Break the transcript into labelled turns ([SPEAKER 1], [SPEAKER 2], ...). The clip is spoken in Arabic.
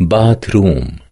[SPEAKER 1] باتروم